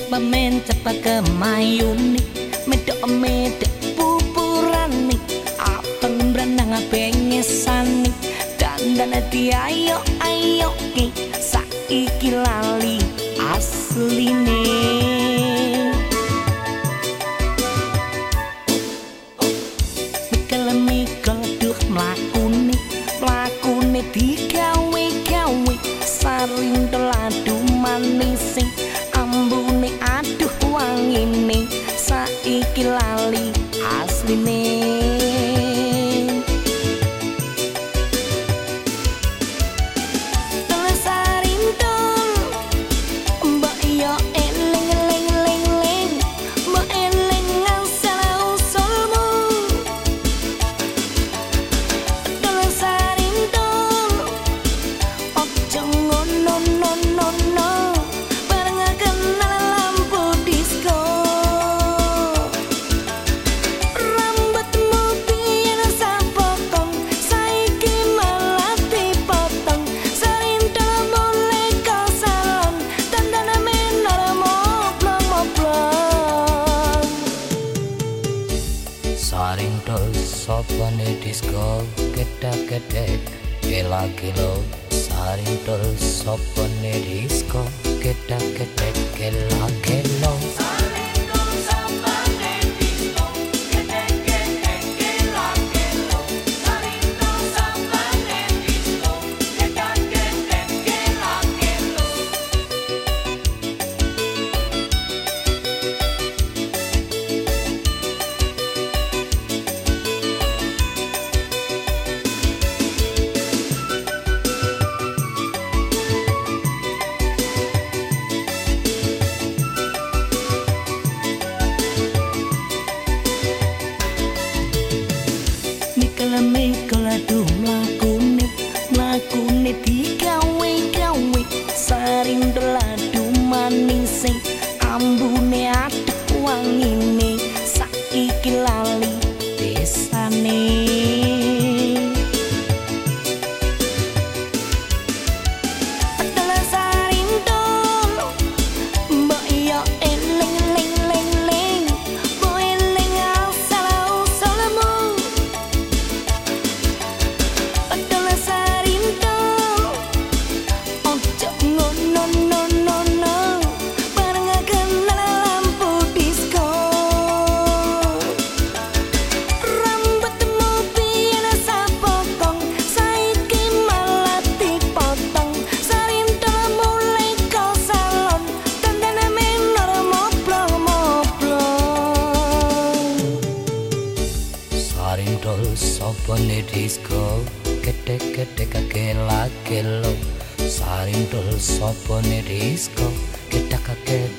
cepat men cepat kemayuni medok medok pupurani apeng berenang pengesani dan dan ayo ayo ki. Saiki lali asline sopane disco kedak kedek kela kilo sarintol sopane disco kedak kedek kela kelo Opone disco Gede gede kagela gelo. Sarindul sopone disco Gede kagela